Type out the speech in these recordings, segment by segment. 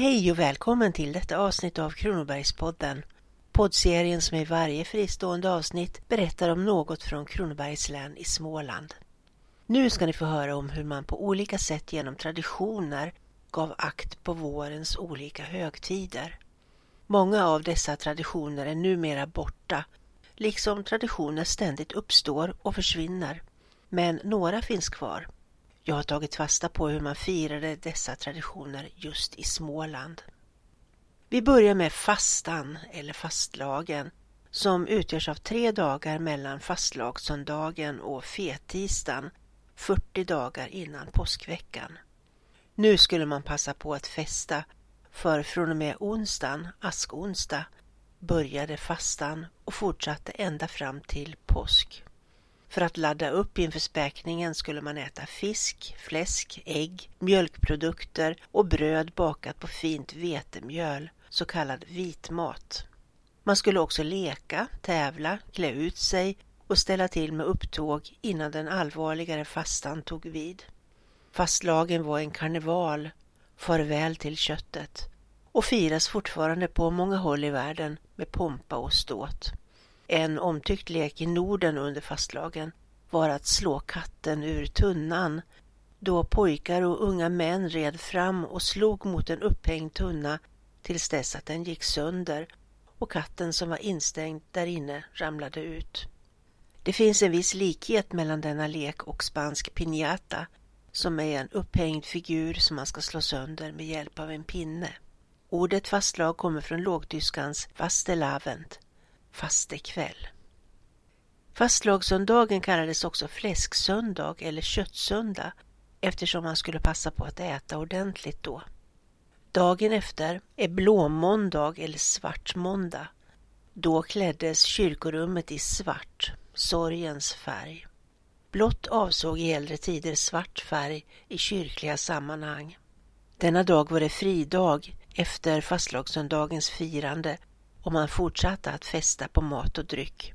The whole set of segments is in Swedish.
Hej och välkommen till detta avsnitt av Kronobergspodden. Poddserien som i varje fristående avsnitt berättar om något från Kronobergs län i Småland. Nu ska ni få höra om hur man på olika sätt genom traditioner gav akt på vårens olika högtider. Många av dessa traditioner är numera borta, liksom traditioner ständigt uppstår och försvinner. Men några finns kvar. Jag har tagit fasta på hur man firade dessa traditioner just i Småland. Vi börjar med fastan eller fastlagen som utgörs av tre dagar mellan fastlagssöndagen och fettisdagen 40 dagar innan påskveckan. Nu skulle man passa på att festa för från och med onsdagen, askonsdag, började fastan och fortsatte ända fram till påsk. För att ladda upp inför späkningen skulle man äta fisk, fläsk, ägg, mjölkprodukter och bröd bakat på fint vetemjöl, så kallad vitmat. Man skulle också leka, tävla, klä ut sig och ställa till med upptåg innan den allvarligare fastan tog vid. Fastlagen var en karneval, farväl till köttet, och firas fortfarande på många håll i världen med pompa och ståt. En omtyckt lek i Norden under fastlagen var att slå katten ur tunnan då pojkar och unga män red fram och slog mot en upphängd tunna tills dess att den gick sönder och katten som var instängd där inne ramlade ut. Det finns en viss likhet mellan denna lek och spansk piñata som är en upphängd figur som man ska slå sönder med hjälp av en pinne. Ordet fastlag kommer från lågtyskans fastelavend, fastekväll. Fastlagssöndagen kallades också fläsksöndag eller köttsöndag eftersom man skulle passa på att äta ordentligt då. Dagen efter är blåmåndag eller svartmåndag. Då kläddes kyrkorummet i svart, sorgens färg. Blått avsåg i äldre tider svart färg i kyrkliga sammanhang. Denna dag var det fridag efter fastlagssöndagens firande och man fortsatte att festa på mat och dryck.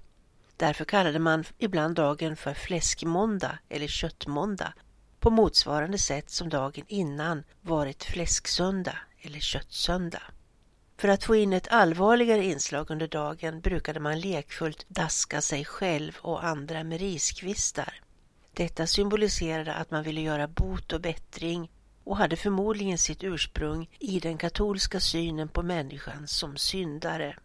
Därför kallade man ibland dagen för fläskmåndag eller köttmåndag på motsvarande sätt som dagen innan varit fläsksöndag eller köttsöndag. För att få in ett allvarligare inslag under dagen brukade man lekfullt daska sig själv och andra med riskvistar. Detta symboliserade att man ville göra bot och bättring och hade förmodligen sitt ursprung i den katolska synen på människan som syndare.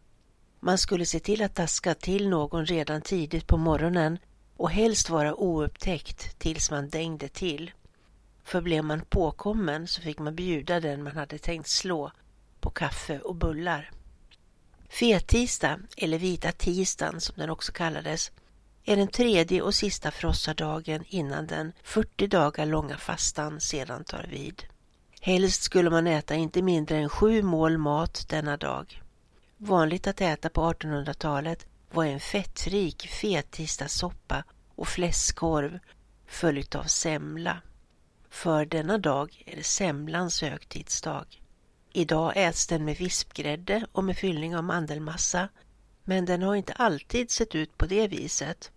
Man skulle se till att daska till någon redan tidigt på morgonen och helst vara oupptäckt tills man dängde till. För blev man påkommen så fick man bjuda den man hade tänkt slå på kaffe och bullar. Fettisdag, eller vita tisdagen som den också kallades, är den tredje och sista frossardagen innan den 40 dagar långa fastan sedan tar vid. Helst skulle man äta inte mindre än sju mål mat denna dag. Vanligt att äta på 1800-talet var en fettrik fettisdagssoppa och fläskkorv följt av semla. För denna dag är det semlans högtidsdag. Idag äts den med vispgrädde och med fyllning av mandelmassa, men den har inte alltid sett ut på det viset.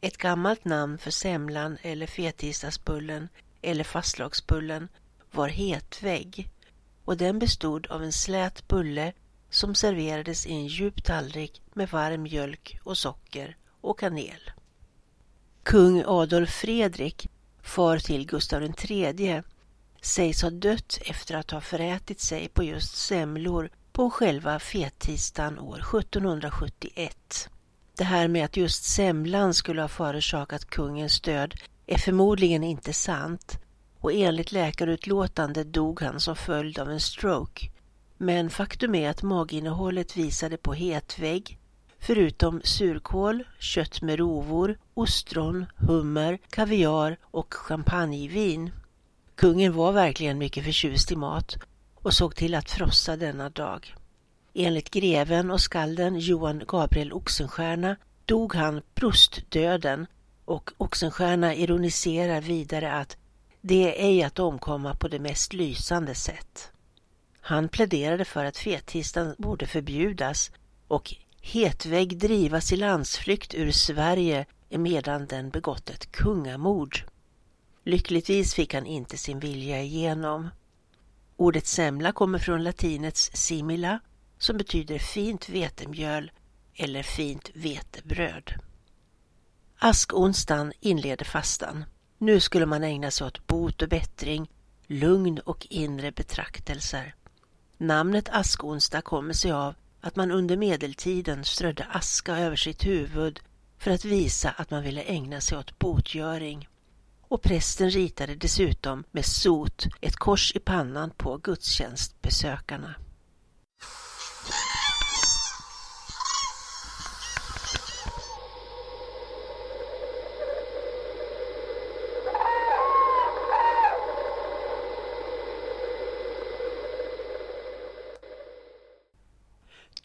Ett gammalt namn för semlan eller fettisdagsbullen eller fastlagsbullen var hetvägg och den bestod av en slät bulle som serverades i en djup tallrik med varm mjölk och socker och kanel. Kung Adolf Fredrik, far till Gustav III, sägs ha dött efter att ha förätit sig på just semlor på själva fettisdagen år 1771. Det här med att just semlan skulle ha förorsakat kungens död är förmodligen inte sant och enligt läkarutlåtande dog han som följd av en stroke. Men faktum är att maginnehållet visade på hetvägg, förutom surkål, kött med rovor, ostron, hummer, kaviar och champagnevin. Kungen var verkligen mycket förtjust i mat och såg till att frossa denna dag. Enligt greven och skalden Johan Gabriel Oxenstierna dog han prostdöden och Oxenstierna ironiserar vidare att det är ej att omkomma på det mest lysande sätt. Han pläderade för att fettisdagen borde förbjudas och hetvägg drivas i landsflykt ur Sverige medan den begått ett kungamord. Lyckligtvis fick han inte sin vilja igenom. Ordet semla kommer från latinets simila som betyder fint vetemjöl eller fint vetebröd. Askonsdagen inleder fastan. Nu skulle man ägna sig åt bot och bättring, lugn och inre betraktelser. Namnet askonsdag kommer sig av att man under medeltiden strödde aska över sitt huvud för att visa att man ville ägna sig åt botgöring. Och prästen ritade dessutom med sot ett kors i pannan på gudstjänstbesökarna.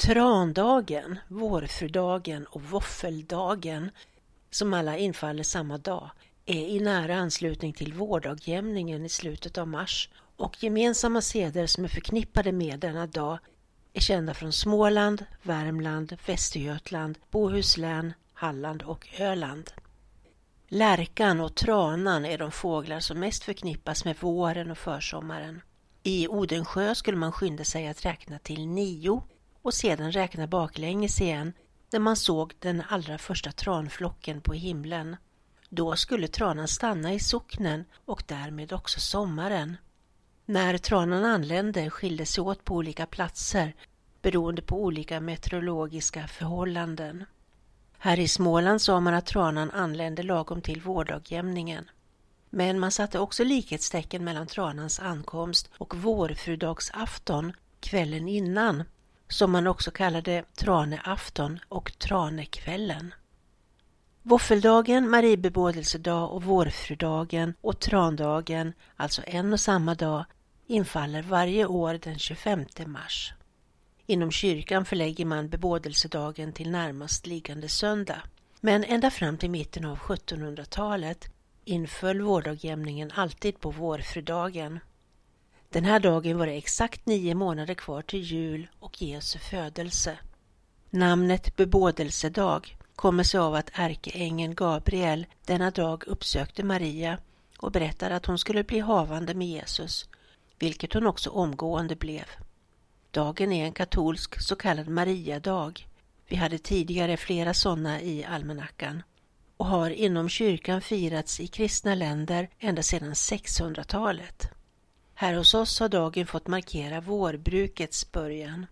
Trandagen, vårfrudagen och våffeldagen, som alla infaller samma dag, är i nära anslutning till vårdagjämningen i slutet av mars och gemensamma seder som är förknippade med denna dag är kända från Småland, Värmland, Västergötland, Bohuslän, Halland och Öland. Lärkan och tranan är de fåglar som mest förknippas med våren och försommaren. I Odensjö skulle man skynda sig att räkna till nio och sedan räkna baklänges igen när man såg den allra första tranflocken på himlen. Då skulle tranan stanna i socknen och därmed också sommaren. När tranan anlände skilde sig åt på olika platser beroende på olika meteorologiska förhållanden. Här i Småland sa man att tranan anlände lagom till vårdagjämningen. Men man satte också likhetstecken mellan tranans ankomst och vårfrudagsafton kvällen innan som man också kallade Traneafton och Tranekvällen. Våffeldagen, Mariebebådelsedag och Vårfrudagen och Trandagen, alltså en och samma dag, infaller varje år den 25 mars. Inom kyrkan förlägger man bebådelsedagen till närmast liggande söndag. Men ända fram till mitten av 1700-talet inföll vårdagjämningen alltid på vårfrudagen. Den här dagen var det exakt nio månader kvar till jul och Jesu födelse. Namnet bebådelsedag kommer sig av att ärkeängeln Gabriel denna dag uppsökte Maria och berättade att hon skulle bli havande med Jesus, vilket hon också omgående blev. Dagen är en katolsk så kallad Mariadag. Vi hade tidigare flera sådana i almanackan och har inom kyrkan firats i kristna länder ända sedan 600-talet. Här hos oss har dagen fått markera vårbrukets början.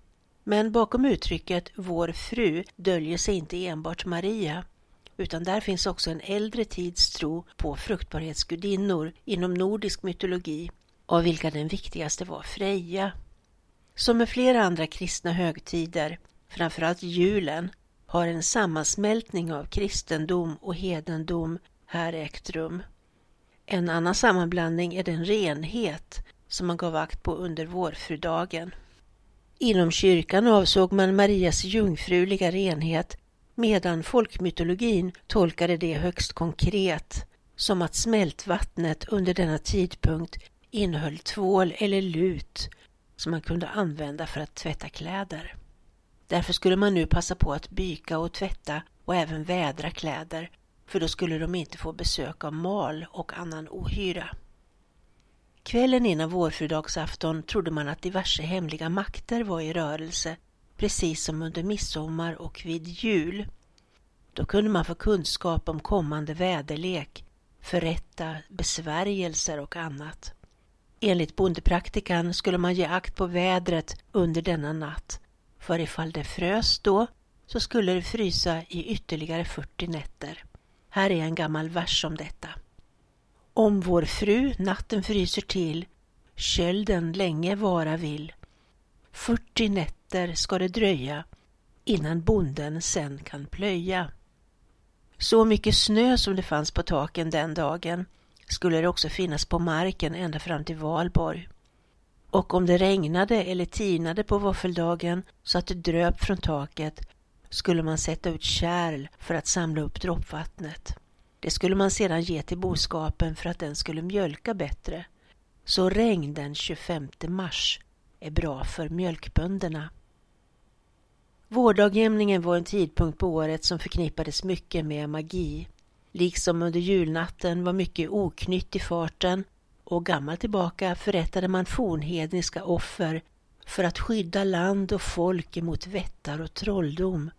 Men bakom uttrycket Vår fru döljer sig inte enbart Maria, utan där finns också en äldre tids tro på fruktbarhetsgudinnor inom nordisk mytologi, av vilka den viktigaste var Freja. Som med flera andra kristna högtider, framförallt julen, har en sammansmältning av kristendom och hedendom här ägt rum. En annan sammanblandning är den renhet som man gav akt på under vårfrudagen. Inom kyrkan avsåg man Marias jungfruliga renhet medan folkmytologin tolkade det högst konkret som att smältvattnet under denna tidpunkt innehöll tvål eller lut som man kunde använda för att tvätta kläder. Därför skulle man nu passa på att byka och tvätta och även vädra kläder för då skulle de inte få besök av mal och annan ohyra. Kvällen innan vårfrudagsafton trodde man att diverse hemliga makter var i rörelse, precis som under midsommar och vid jul. Då kunde man få kunskap om kommande väderlek, förrätta besvärjelser och annat. Enligt bondepraktikan skulle man ge akt på vädret under denna natt, för ifall det frös då så skulle det frysa i ytterligare 40 nätter. Här är en gammal vers om detta. Om vår fru natten fryser till, kölden länge vara vill. 40 nätter ska det dröja innan bonden sen kan plöja. Så mycket snö som det fanns på taken den dagen skulle det också finnas på marken ända fram till Valborg. Och om det regnade eller tinade på våffeldagen så att det dröp från taket skulle man sätta ut kärl för att samla upp droppvattnet. Det skulle man sedan ge till boskapen för att den skulle mjölka bättre. Så regn den 25 mars är bra för mjölkbönderna. Vårdagjämningen var en tidpunkt på året som förknippades mycket med magi. Liksom under julnatten var mycket oknytt i farten och gammalt tillbaka förrättade man fornhedniska offer för att skydda land och folk emot vättar och trolldom,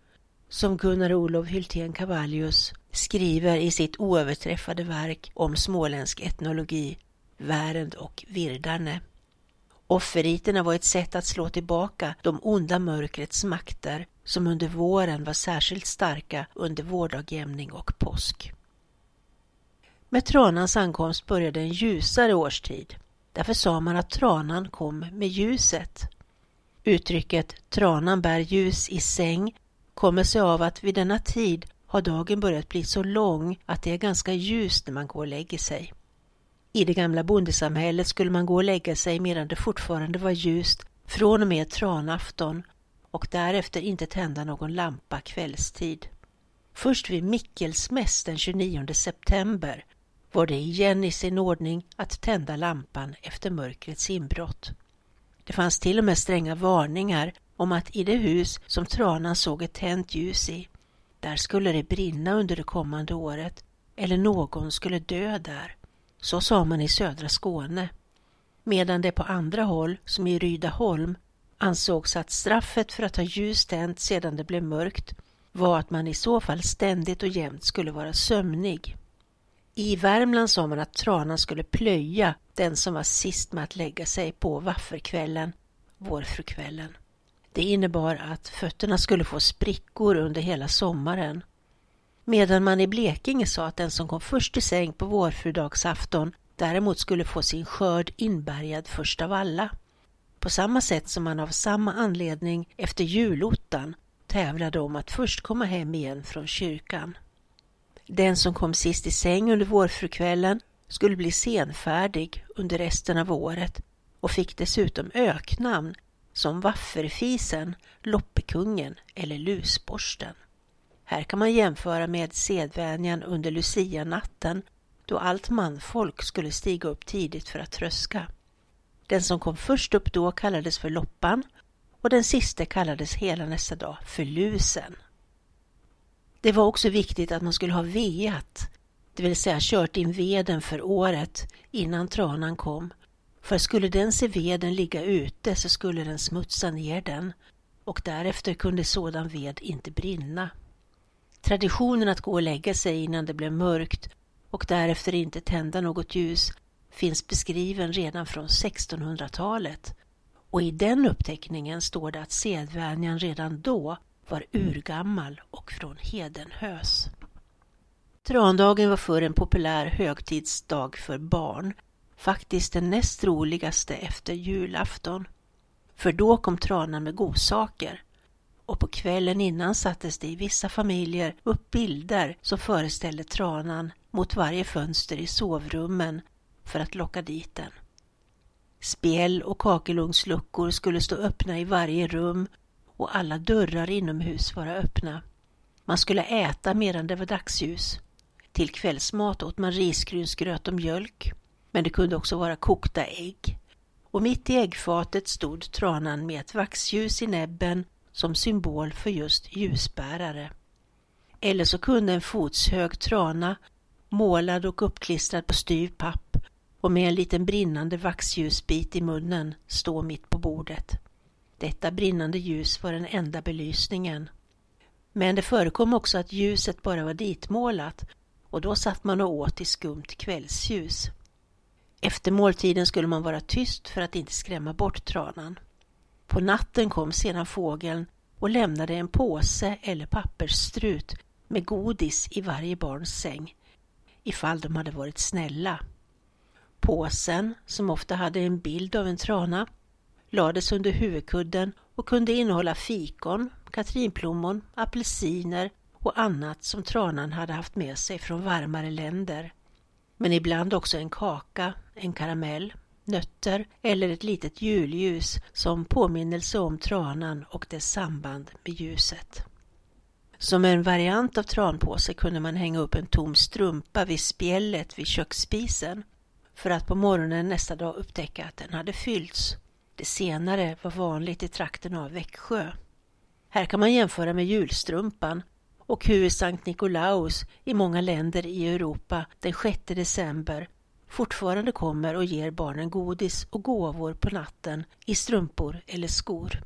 som Gunnar Olof Hyltén Cavallius skriver i sitt oöverträffade verk om småländsk etnologi, Värend och Virdarne. Offerriterna var ett sätt att slå tillbaka de onda mörkrets makter som under våren var särskilt starka under vårdagjämning och påsk. Med tranans ankomst började en ljusare årstid. Därför sa man att tranan kom med ljuset. Uttrycket tranan bär ljus i säng kommer sig av att vid denna tid har dagen börjat bli så lång att det är ganska ljust när man går och lägger sig. I det gamla bondesamhället skulle man gå och lägga sig medan det fortfarande var ljust från och med tranafton och därefter inte tända någon lampa kvällstid. Först vid Mickelsmäss den 29 september var det igen i sin ordning att tända lampan efter mörkrets inbrott. Det fanns till och med stränga varningar om att i det hus som tranan såg ett tänt ljus i, där skulle det brinna under det kommande året eller någon skulle dö där. Så sa man i södra Skåne. Medan det på andra håll, som i Rydaholm, ansågs att straffet för att ha ljus tänt sedan det blev mörkt var att man i så fall ständigt och jämt skulle vara sömnig. I Värmland sa man att tranan skulle plöja den som var sist med att lägga sig på vaffelkvällen, vårfrukvällen. Det innebar att fötterna skulle få sprickor under hela sommaren. Medan man i Blekinge sa att den som kom först i säng på vårfrudagsafton däremot skulle få sin skörd inbärgad först av alla. På samma sätt som man av samma anledning efter julottan tävlade om att först komma hem igen från kyrkan. Den som kom sist i säng under vårfrukvällen skulle bli senfärdig under resten av året och fick dessutom öknamn som Vafferfisen, Loppekungen eller Lusborsten. Här kan man jämföra med sedvänjan under Lucia-natten då allt manfolk skulle stiga upp tidigt för att tröska. Den som kom först upp då kallades för Loppan och den siste kallades hela nästa dag för Lusen. Det var också viktigt att man skulle ha veat, det vill säga kört in veden för året innan tranan kom. För skulle den se veden ligga ute så skulle den smutsa ner den och därefter kunde sådan ved inte brinna. Traditionen att gå och lägga sig innan det blev mörkt och därefter inte tända något ljus finns beskriven redan från 1600-talet och i den uppteckningen står det att sedvänjan redan då var urgammal och från Hedenhös. Trandagen var förr en populär högtidsdag för barn, faktiskt den näst roligaste efter julafton. För då kom tranan med godsaker och på kvällen innan sattes det i vissa familjer upp bilder som föreställde tranan mot varje fönster i sovrummen för att locka dit den. Spjäll och kakelugnsluckor skulle stå öppna i varje rum och alla dörrar inomhus vara öppna. Man skulle äta medan det var dagsljus. Till kvällsmat åt man risgrynsgröt och mjölk, men det kunde också vara kokta ägg. Och mitt i äggfatet stod tranan med ett vaxljus i näbben som symbol för just ljusbärare. Eller så kunde en fotshög trana, målad och uppklistrad på styv papp och med en liten brinnande vaxljusbit i munnen, stå mitt på bordet. Detta brinnande ljus var den enda belysningen. Men det förekom också att ljuset bara var ditmålat och då satt man och åt i skumt kvällsljus. Efter måltiden skulle man vara tyst för att inte skrämma bort tranan. På natten kom sedan fågeln och lämnade en påse eller pappersstrut med godis i varje barns säng, ifall de hade varit snälla. Påsen, som ofta hade en bild av en trana, lades under huvudkudden och kunde innehålla fikon, katrinplommon, apelsiner och annat som tranan hade haft med sig från varmare länder. Men ibland också en kaka, en karamell, nötter eller ett litet julljus som påminnelse om tranan och dess samband med ljuset. Som en variant av tranpåse kunde man hänga upp en tom strumpa vid spjället vid köksspisen för att på morgonen nästa dag upptäcka att den hade fyllts det senare var vanligt i trakten av Växjö. Här kan man jämföra med julstrumpan och hur Sankt Nikolaus i många länder i Europa den 6 december fortfarande kommer och ger barnen godis och gåvor på natten i strumpor eller skor.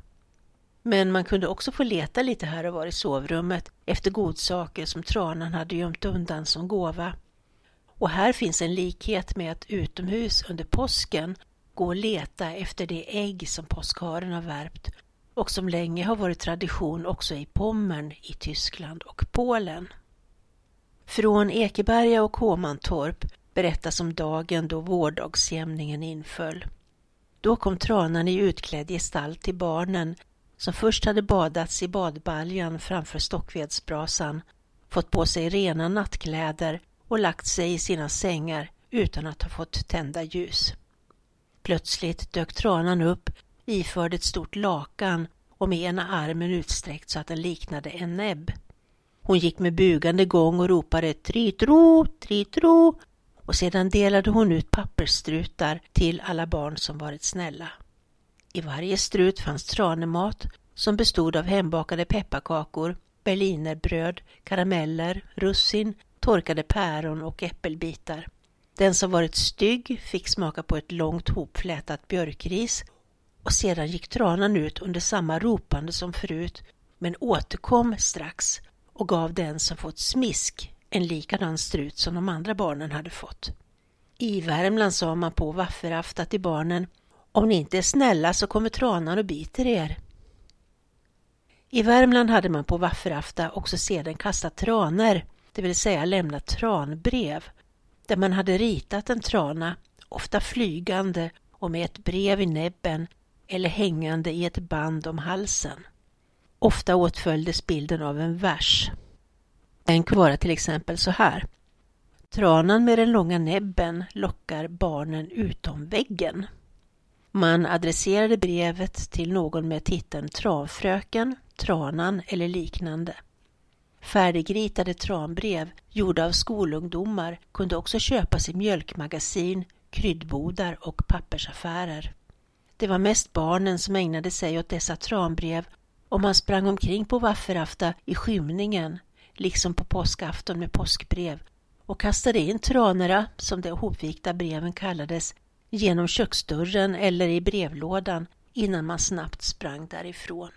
Men man kunde också få leta lite här och var i sovrummet efter godsaker som tranan hade gömt undan som gåva. Och här finns en likhet med att utomhus under påsken gå och leta efter det ägg som påskharen har värpt och som länge har varit tradition också i Pommern i Tyskland och Polen. Från Ekeberga och Håmantorp berättas om dagen då vårdagsjämningen inföll. Då kom tranan i utklädd gestalt till barnen som först hade badats i badbaljan framför stockvedsbrasan, fått på sig rena nattkläder och lagt sig i sina sängar utan att ha fått tända ljus. Plötsligt dök tranan upp iförd ett stort lakan och med ena armen utsträckt så att den liknade en näbb. Hon gick med bugande gång och ropade tritro, tritro och sedan delade hon ut pappersstrutar till alla barn som varit snälla. I varje strut fanns tranemat som bestod av hembakade pepparkakor, berlinerbröd, karameller, russin, torkade päron och äppelbitar. Den som varit stygg fick smaka på ett långt hopflätat björkris och sedan gick tranan ut under samma ropande som förut men återkom strax och gav den som fått smisk en likadan strut som de andra barnen hade fått. I Värmland sa man på vaffelafta till barnen om ni inte är snälla så kommer tranan och biter er. I Värmland hade man på vaffelafta också sedan kastat traner, det vill säga lämnat tranbrev, där man hade ritat en trana, ofta flygande och med ett brev i näbben eller hängande i ett band om halsen. Ofta åtföljdes bilden av en vers. Den kunde vara till exempel så här. Tranan med den långa näbben lockar barnen utom väggen. Man adresserade brevet till någon med titeln Travfröken, Tranan eller liknande. Färdigritade tranbrev gjorda av skolungdomar kunde också köpas i mjölkmagasin, kryddbodar och pappersaffärer. Det var mest barnen som ägnade sig åt dessa tranbrev och man sprang omkring på vaffelafta i skymningen, liksom på påskafton med påskbrev och kastade in tranorna, som de hopvikta breven kallades, genom köksdörren eller i brevlådan innan man snabbt sprang därifrån.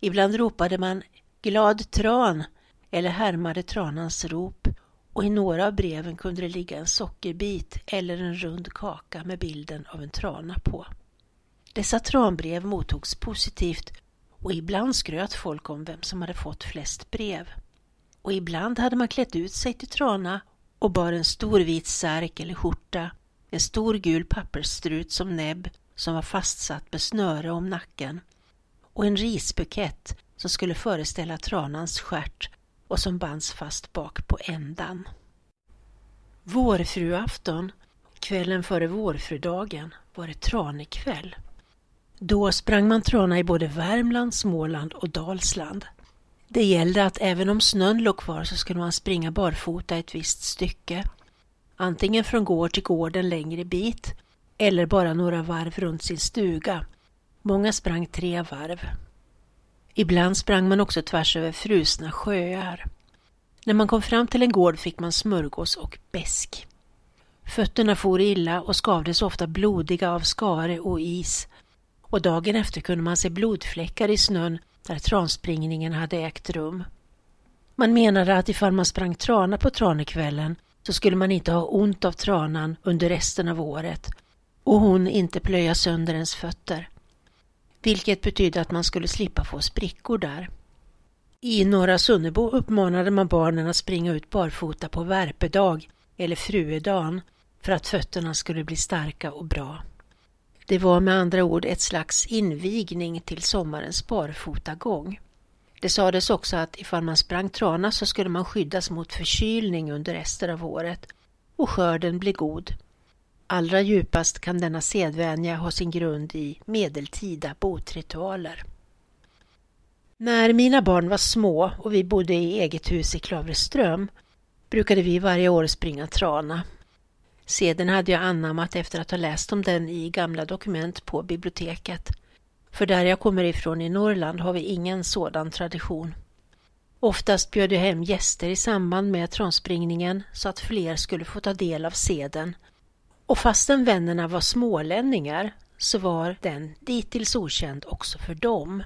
Ibland ropade man ”Glad tran” eller härmade tranans rop och i några av breven kunde det ligga en sockerbit eller en rund kaka med bilden av en trana på. Dessa tranbrev mottogs positivt och ibland skröt folk om vem som hade fått flest brev. Och ibland hade man klätt ut sig till trana och bar en stor vit särk eller skjorta, en stor gul pappersstrut som näbb som var fastsatt med snöre om nacken och en risbukett som skulle föreställa tranans stjärt och som bands fast bak på ändan. Vårfruafton, kvällen före vårfrudagen, var det tranekväll. Då sprang man trana i både Värmland, Småland och Dalsland. Det gällde att även om snön låg kvar så skulle man springa barfota ett visst stycke. Antingen från gård till gård en längre bit eller bara några varv runt sin stuga. Många sprang tre varv. Ibland sprang man också tvärs över frusna sjöar. När man kom fram till en gård fick man smörgås och besk. Fötterna for illa och skavdes ofta blodiga av skare och is och dagen efter kunde man se blodfläckar i snön där transpringningen hade ägt rum. Man menade att ifall man sprang trana på tranekvällen så skulle man inte ha ont av tranan under resten av året och hon inte plöja sönder ens fötter. Vilket betydde att man skulle slippa få sprickor där. I Norra Sunnebo uppmanade man barnen att springa ut barfota på värpedag eller fruedagen för att fötterna skulle bli starka och bra. Det var med andra ord ett slags invigning till sommarens barfotagång. Det sades också att ifall man sprang trana så skulle man skyddas mot förkylning under resten av året och skörden blir god. Allra djupast kan denna sedvänja ha sin grund i medeltida botritualer. När mina barn var små och vi bodde i eget hus i Klavreström brukade vi varje år springa trana Seden hade jag anammat efter att ha läst om den i gamla dokument på biblioteket. För där jag kommer ifrån i Norrland har vi ingen sådan tradition. Oftast bjöd jag hem gäster i samband med tronspringningen så att fler skulle få ta del av seden Och fastän vännerna var smålänningar så var den dittills okänd också för dem.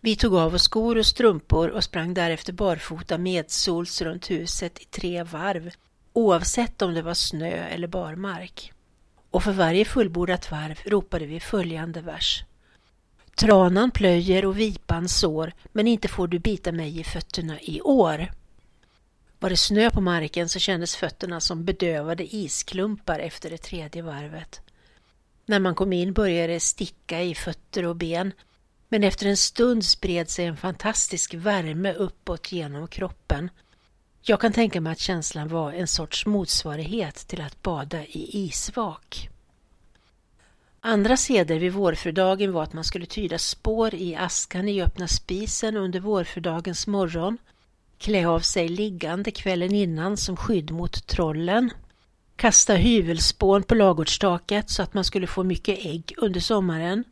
Vi tog av oss skor och strumpor och sprang därefter barfota medsols runt huset i tre varv, oavsett om det var snö eller barmark. Och för varje fullbordat varv ropade vi följande vers. Tranan plöjer och vipan sår, men inte får du bita mig i fötterna i år. Var det snö på marken så kändes fötterna som bedövade isklumpar efter det tredje varvet. När man kom in började det sticka i fötter och ben men efter en stund spred sig en fantastisk värme uppåt genom kroppen. Jag kan tänka mig att känslan var en sorts motsvarighet till att bada i isvak. Andra seder vid vårfrudagen var att man skulle tyda spår i askan i öppna spisen under vårfrudagens morgon, klä av sig liggande kvällen innan som skydd mot trollen, kasta hyvelspån på lagårdstaket så att man skulle få mycket ägg under sommaren,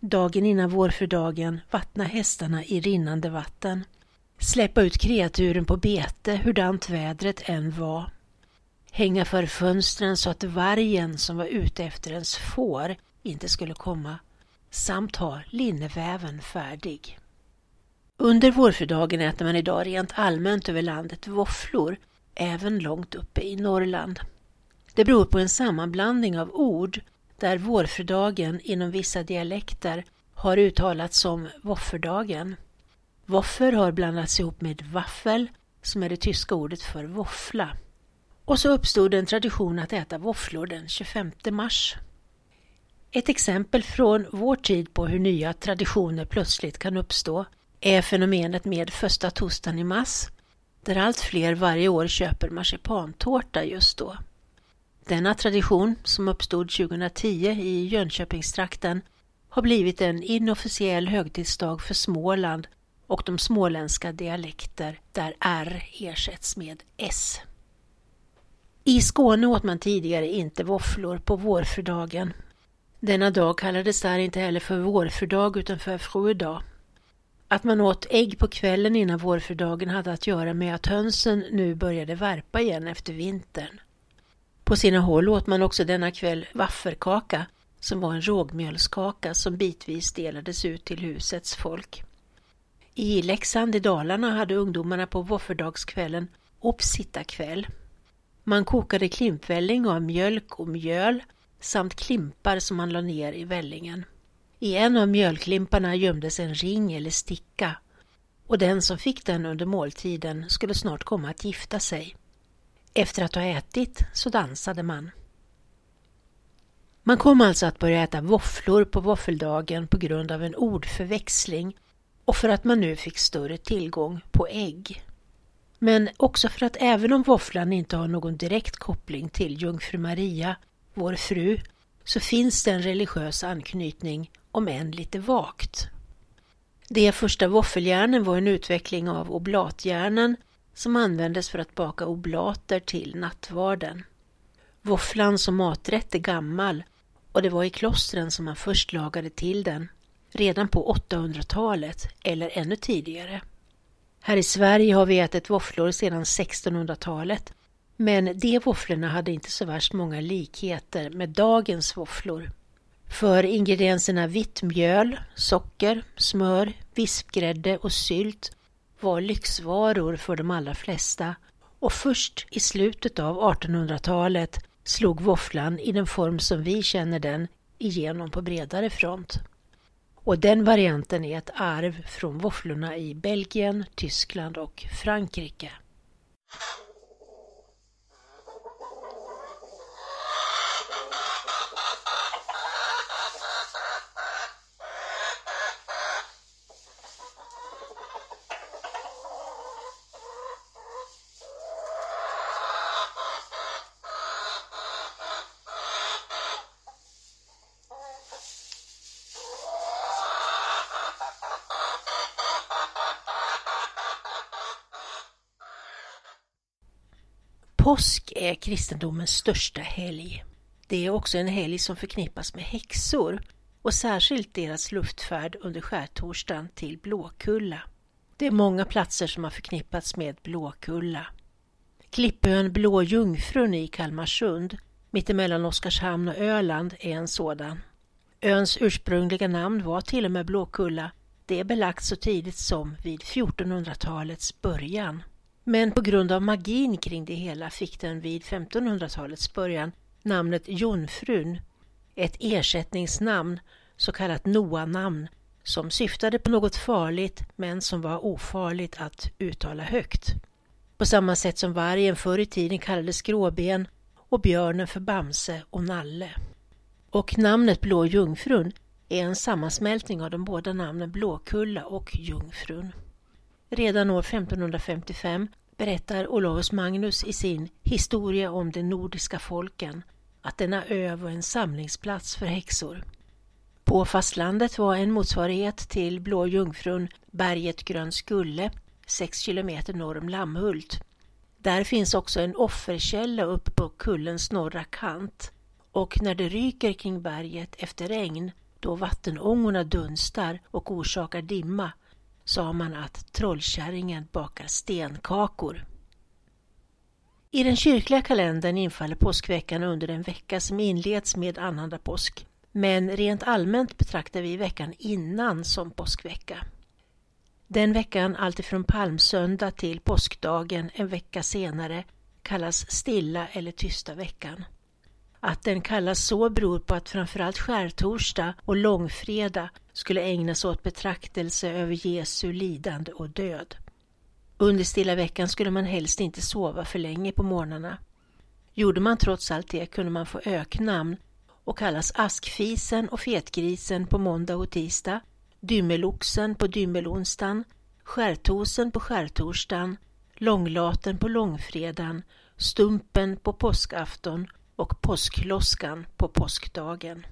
dagen innan vårfrudagen vattna hästarna i rinnande vatten, släppa ut kreaturen på bete hurdant vädret än var, hänga för fönstren så att vargen som var ute efter ens får inte skulle komma, samt ha linneväven färdig. Under vårfrudagen äter man idag rent allmänt över landet våfflor, även långt uppe i Norrland. Det beror på en sammanblandning av ord där vårfrudagen inom vissa dialekter har uttalats som våfferdagen. Woffer har blandats ihop med waffel, som är det tyska ordet för våffla. Och så uppstod en tradition att äta våfflor den 25 mars. Ett exempel från vår tid på hur nya traditioner plötsligt kan uppstå är fenomenet med första torsdagen i mars, där allt fler varje år köper marsipantårta just då. Denna tradition, som uppstod 2010 i Jönköpingstrakten, har blivit en inofficiell högtidsdag för Småland och de småländska dialekter där R ersätts med S. I Skåne åt man tidigare inte våfflor på vårfrudagen. Denna dag kallades där inte heller för vårfrudag utan för frudag. Att man åt ägg på kvällen innan vårfrudagen hade att göra med att hönsen nu började värpa igen efter vintern. På sina håll åt man också denna kväll wafferkaka som var en rågmjölskaka som bitvis delades ut till husets folk. I Leksand i Dalarna hade ungdomarna på våfferdagskvällen uppsittarkväll. Man kokade klimpvälling av mjölk och mjöl samt klimpar som man la ner i vällingen. I en av mjölklimparna gömdes en ring eller sticka och den som fick den under måltiden skulle snart komma att gifta sig. Efter att ha ätit så dansade man. Man kom alltså att börja äta våfflor på våffeldagen på grund av en ordförväxling och för att man nu fick större tillgång på ägg. Men också för att även om våfflan inte har någon direkt koppling till jungfru Maria, vår fru, så finns det en religiös anknytning, om än lite vagt. De första våffeljärnen var en utveckling av oblatjärnen som användes för att baka oblater till nattvarden. Våfflan som maträtt är gammal och det var i klostren som man först lagade till den, redan på 800-talet eller ännu tidigare. Här i Sverige har vi ätit våfflor sedan 1600-talet men de våfflorna hade inte så värst många likheter med dagens våfflor. För ingredienserna vitt mjöl, socker, smör, vispgrädde och sylt var lyxvaror för de allra flesta och först i slutet av 1800-talet slog våfflan i den form som vi känner den igenom på bredare front. Och den varianten är ett arv från våfflorna i Belgien, Tyskland och Frankrike. Påsk är kristendomens största helg. Det är också en helg som förknippas med häxor och särskilt deras luftfärd under skärtorsdagen till Blåkulla. Det är många platser som har förknippats med Blåkulla. Klippön Blå Jungfrun i Kalmarsund mittemellan Oskarshamn och Öland är en sådan. Öns ursprungliga namn var till och med Blåkulla. Det är belagt så tidigt som vid 1400-talets början. Men på grund av magin kring det hela fick den vid 1500-talets början namnet Jonfrun, ett ersättningsnamn, så kallat Noa-namn, som syftade på något farligt men som var ofarligt att uttala högt. På samma sätt som vargen förr i tiden kallades gråben och björnen för Bamse och Nalle. Och namnet Blå Jungfrun är en sammansmältning av de båda namnen Blåkulla och Jungfrun. Redan år 1555 berättar Olaus Magnus i sin Historia om de nordiska folken att denna ö var en samlingsplats för häxor. På fastlandet var en motsvarighet till Blå Jungfrun berget Grönskulle, 6 kilometer norr om Lammhult. Där finns också en offerkälla uppe på kullens norra kant och när det ryker kring berget efter regn, då vattenångorna dunstar och orsakar dimma, sa man att trollkärringen bakar stenkakor. I den kyrkliga kalendern infaller påskveckan under en vecka som inleds med annandag påsk. Men rent allmänt betraktar vi veckan innan som påskvecka. Den veckan, alltifrån palmsöndag till påskdagen en vecka senare, kallas stilla eller tysta veckan. Att den kallas så beror på att framförallt skärtorsdag och långfredag skulle ägnas åt betraktelse över Jesu lidande och död. Under stilla veckan skulle man helst inte sova för länge på morgnarna. Gjorde man trots allt det kunde man få öknamn och kallas askfisen och fetgrisen på måndag och tisdag, dymmeloxen på dymmelonsdagen, skärtosen på skärtorsdagen, långlaten på långfredagen, stumpen på påskafton och påskloskan på påskdagen.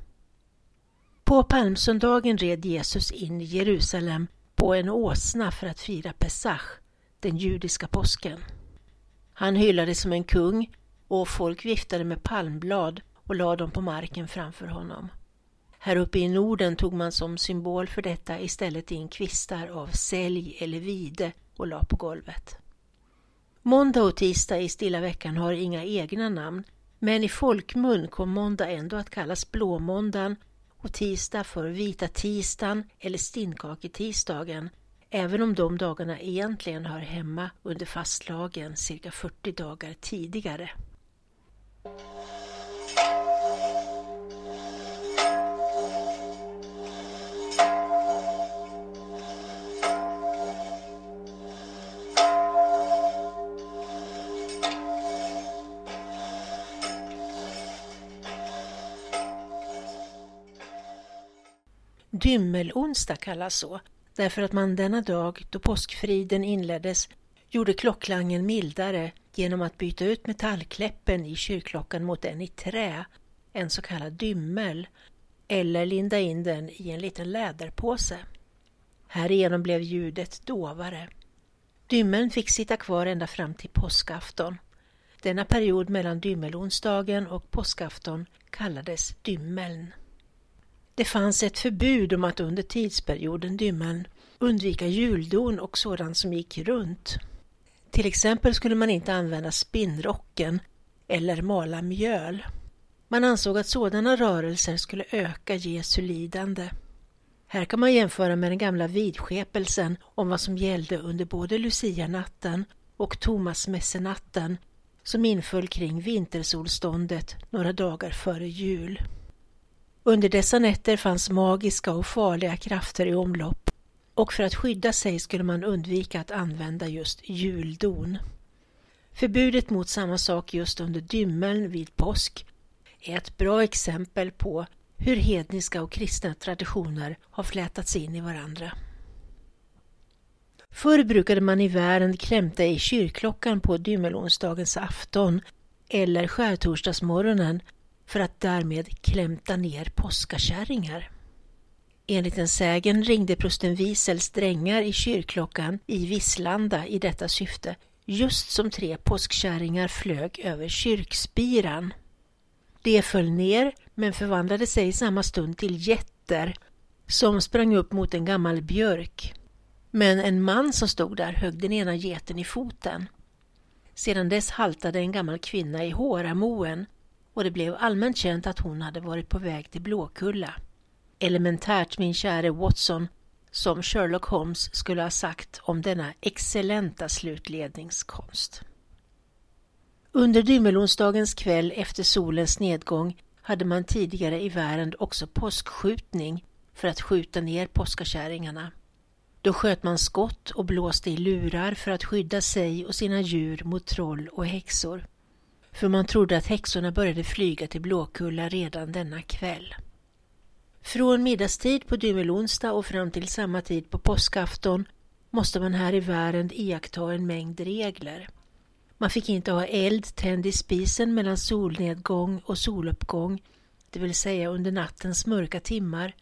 På palmsöndagen red Jesus in i Jerusalem på en åsna för att fira Pesach, den judiska påsken. Han hyllades som en kung och folk viftade med palmblad och lade dem på marken framför honom. Här uppe i Norden tog man som symbol för detta istället in kvistar av sälj eller vide och la på golvet. Måndag och tisdag i stilla veckan har inga egna namn men i folkmun kom måndag ändå att kallas blåmåndagen och tisdag för vita tisdagen eller stinnkaketisdagen även om de dagarna egentligen hör hemma under fastlagen cirka 40 dagar tidigare. Dymmelonsdag kallas så därför att man denna dag då påskfriden inleddes gjorde klockklangen mildare genom att byta ut metallkläppen i kyrkklockan mot en i trä, en så kallad dymmel, eller linda in den i en liten läderpåse. Härigenom blev ljudet dovare. Dymmeln fick sitta kvar ända fram till påskafton. Denna period mellan dymmelonsdagen och påskafton kallades dymmeln. Det fanns ett förbud om att under tidsperioden dymmen undvika juldon och sådant som gick runt. Till exempel skulle man inte använda spinnrocken eller mala mjöl. Man ansåg att sådana rörelser skulle öka Jesu lidande. Här kan man jämföra med den gamla vidskepelsen om vad som gällde under både Lucianatten och Tomasmässenatten som inföll kring vintersolståndet några dagar före jul. Under dessa nätter fanns magiska och farliga krafter i omlopp och för att skydda sig skulle man undvika att använda just juldon. Förbudet mot samma sak just under dymmeln vid påsk är ett bra exempel på hur hedniska och kristna traditioner har flätats in i varandra. Förr brukade man i världen klämta i kyrkklockan på dymmelonsdagens afton eller skärtorsdagsmorgonen för att därmed klämta ner påskakärringar. Enligt en sägen ringde prosten Wiesels drängar i kyrkklockan i Visslanda i detta syfte, just som tre påskkärringar flög över kyrkspiran. De föll ner men förvandlade sig i samma stund till jätter som sprang upp mot en gammal björk. Men en man som stod där högg den ena geten i foten. Sedan dess haltade en gammal kvinna i Håramoen och det blev allmänt känt att hon hade varit på väg till Blåkulla. Elementärt min käre Watson, som Sherlock Holmes skulle ha sagt om denna excellenta slutledningskonst. Under dymmelonsdagens kväll efter solens nedgång hade man tidigare i Värend också påskskjutning för att skjuta ner påskakärringarna. Då sköt man skott och blåste i lurar för att skydda sig och sina djur mot troll och häxor. För man trodde att häxorna började flyga till Blåkulla redan denna kväll. Från middagstid på Dymelonsdag och fram till samma tid på påskafton måste man här i Värend iaktta en mängd regler. Man fick inte ha eld tänd i spisen mellan solnedgång och soluppgång, det vill säga under nattens mörka timmar,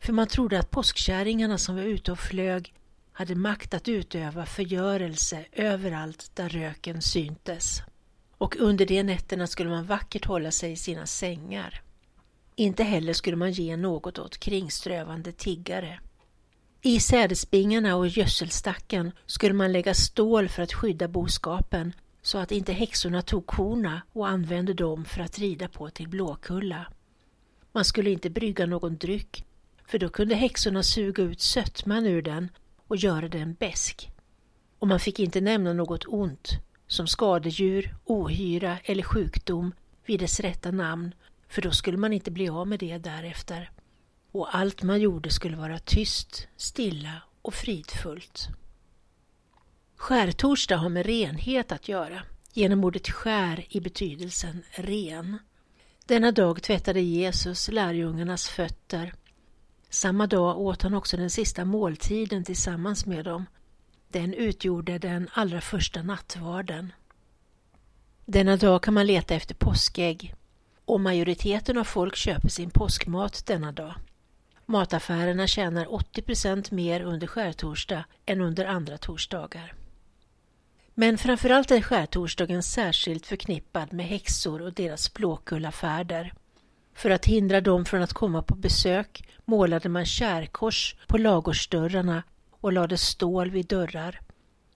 för man trodde att påskkärringarna som var ute och flög hade makt att utöva förgörelse överallt där röken syntes. Och under de nätterna skulle man vackert hålla sig i sina sängar. Inte heller skulle man ge något åt kringströvande tiggare. I sädesbingarna och gödselstacken skulle man lägga stål för att skydda boskapen så att inte häxorna tog korna och använde dem för att rida på till Blåkulla. Man skulle inte brygga någon dryck för då kunde häxorna suga ut sötman ur den och göra den besk. Och man fick inte nämna något ont, som skadedjur, ohyra eller sjukdom vid dess rätta namn, för då skulle man inte bli av med det därefter. Och allt man gjorde skulle vara tyst, stilla och fridfullt. Skärtorsdag har med renhet att göra, genom ordet skär i betydelsen ren. Denna dag tvättade Jesus lärjungarnas fötter samma dag åt han också den sista måltiden tillsammans med dem. Den utgjorde den allra första nattvarden. Denna dag kan man leta efter påskägg och majoriteten av folk köper sin påskmat denna dag. Mataffärerna tjänar 80% mer under skärtorsdag än under andra torsdagar. Men framförallt är skärtorsdagen särskilt förknippad med häxor och deras blåkullafärder. För att hindra dem från att komma på besök målade man kärkors på lagårdsdörrarna och lade stål vid dörrar.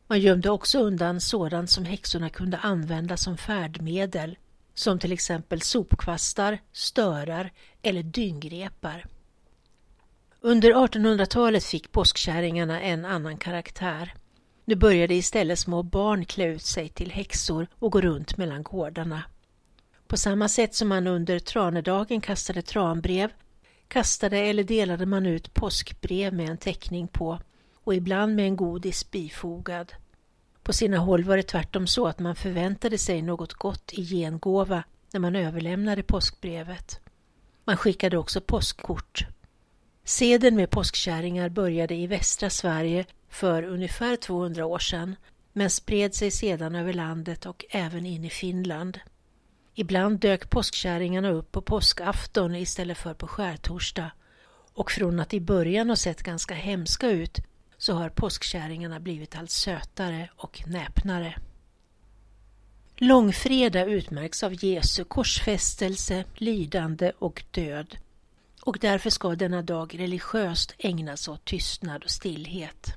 Man gömde också undan sådant som häxorna kunde använda som färdmedel, som till exempel sopkvastar, störar eller dyngrepar. Under 1800-talet fick påskkärringarna en annan karaktär. Nu började istället små barn klä ut sig till häxor och gå runt mellan gårdarna. På samma sätt som man under tranedagen kastade tranbrev kastade eller delade man ut påskbrev med en teckning på och ibland med en godis bifogad. På sina håll var det tvärtom så att man förväntade sig något gott i gengåva när man överlämnade påskbrevet. Man skickade också påskkort. Seden med påskkärringar började i västra Sverige för ungefär 200 år sedan men spred sig sedan över landet och även in i Finland. Ibland dök påskkärringarna upp på påskafton istället för på skärtorsdag och från att i början ha sett ganska hemska ut så har påskkärringarna blivit allt sötare och näpnare. Långfredag utmärks av Jesu korsfästelse, lidande och död och därför ska denna dag religiöst ägnas åt tystnad och stillhet.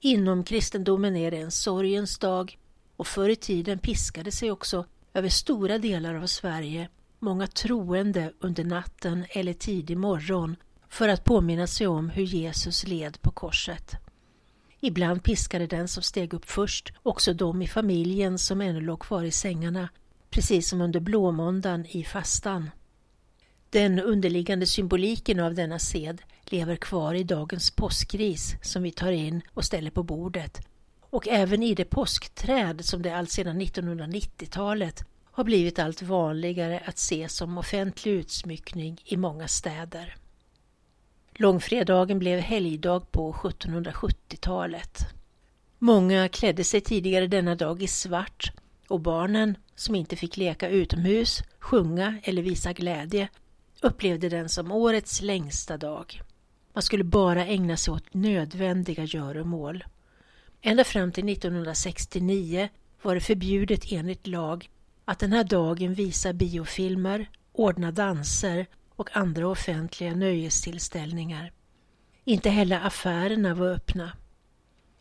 Inom kristendomen är det en sorgens dag och förr i tiden piskade sig också över stora delar av Sverige många troende under natten eller tidig morgon för att påminna sig om hur Jesus led på korset. Ibland piskade den som steg upp först också de i familjen som ännu låg kvar i sängarna, precis som under blåmåndagen i fastan. Den underliggande symboliken av denna sed lever kvar i dagens påskris som vi tar in och ställer på bordet och även i det påskträd som det alltsedan 1990-talet har blivit allt vanligare att se som offentlig utsmyckning i många städer. Långfredagen blev helgdag på 1770-talet. Många klädde sig tidigare denna dag i svart och barnen, som inte fick leka utomhus, sjunga eller visa glädje, upplevde den som årets längsta dag. Man skulle bara ägna sig åt nödvändiga göromål. Ända fram till 1969 var det förbjudet enligt lag att den här dagen visa biofilmer, ordna danser och andra offentliga nöjestillställningar. Inte heller affärerna var öppna.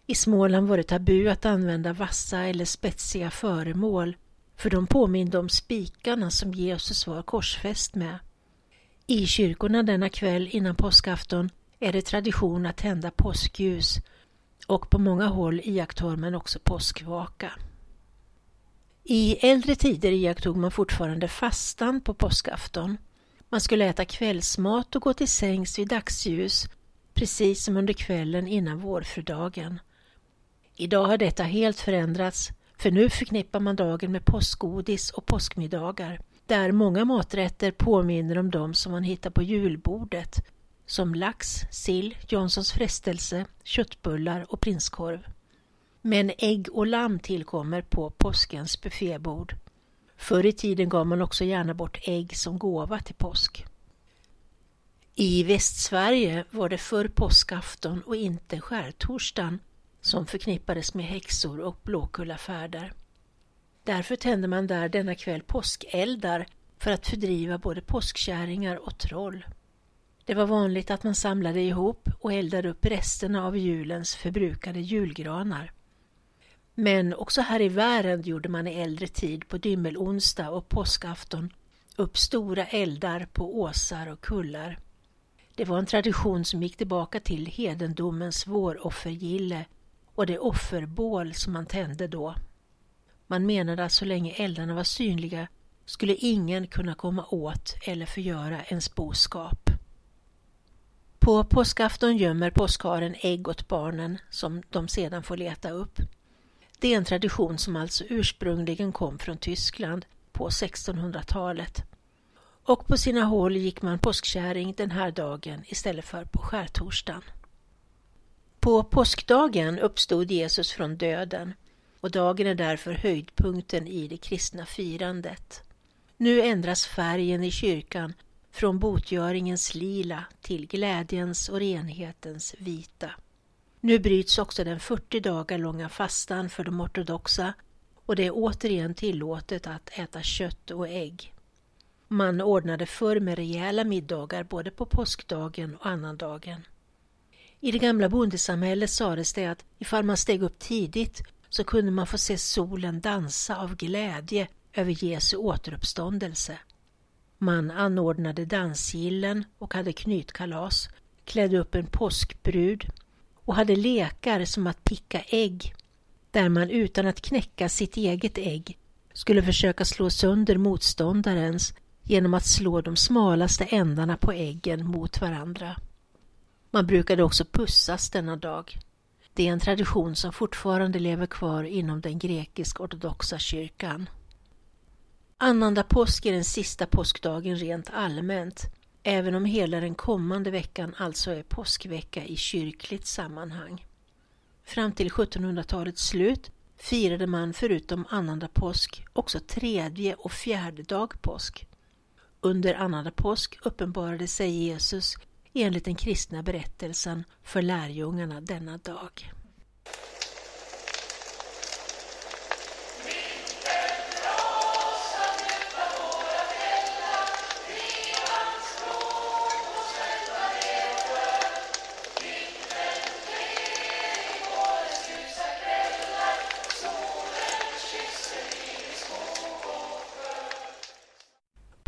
I Småland var det tabu att använda vassa eller spetsiga föremål för de påminde om spikarna som Jesus var korsfäst med. I kyrkorna denna kväll innan påskafton är det tradition att tända påskljus och på många håll iakttar man också påskvaka. I äldre tider iakttog man fortfarande fastan på påskafton. Man skulle äta kvällsmat och gå till sängs vid dagsljus, precis som under kvällen innan vårfrudagen. Idag har detta helt förändrats, för nu förknippar man dagen med påskgodis och påskmiddagar, där många maträtter påminner om de som man hittar på julbordet, som lax, sill, Janssons frestelse, köttbullar och prinskorv. Men ägg och lamm tillkommer på påskens buffébord. Förr i tiden gav man också gärna bort ägg som gåva till påsk. I Västsverige var det förr påskafton och inte skärtorsdagen som förknippades med häxor och blåkullafärder. Därför tände man där denna kväll påskeldar för att fördriva både påskkärringar och troll. Det var vanligt att man samlade ihop och eldade upp resterna av julens förbrukade julgranar. Men också här i världen gjorde man i äldre tid på dymmelonsdag och påskafton upp stora eldar på åsar och kullar. Det var en tradition som gick tillbaka till hedendomens våroffergille och det offerbål som man tände då. Man menade att så länge eldarna var synliga skulle ingen kunna komma åt eller förgöra ens boskap. På påskafton gömmer påskharen ägg åt barnen som de sedan får leta upp. Det är en tradition som alltså ursprungligen kom från Tyskland på 1600-talet. Och på sina håll gick man påskkärring den här dagen istället för på skärtorsdagen. På påskdagen uppstod Jesus från döden och dagen är därför höjdpunkten i det kristna firandet. Nu ändras färgen i kyrkan från botgöringens lila till glädjens och renhetens vita. Nu bryts också den 40 dagar långa fastan för de ortodoxa och det är återigen tillåtet att äta kött och ägg. Man ordnade förr med rejäla middagar både på påskdagen och annandagen. I det gamla bondesamhället sades det att ifall man steg upp tidigt så kunde man få se solen dansa av glädje över Jesu återuppståndelse. Man anordnade dansgillen och hade knytkalas, klädde upp en påskbrud och hade lekar som att picka ägg, där man utan att knäcka sitt eget ägg skulle försöka slå sönder motståndarens genom att slå de smalaste ändarna på äggen mot varandra. Man brukade också pussas denna dag. Det är en tradition som fortfarande lever kvar inom den grekisk-ortodoxa kyrkan. Annandag påsk är den sista påskdagen rent allmänt, även om hela den kommande veckan alltså är påskvecka i kyrkligt sammanhang. Fram till 1700-talets slut firade man förutom annandag påsk också tredje och fjärde dag påsk. Under annandag påsk uppenbarade sig Jesus enligt den kristna berättelsen för lärjungarna denna dag.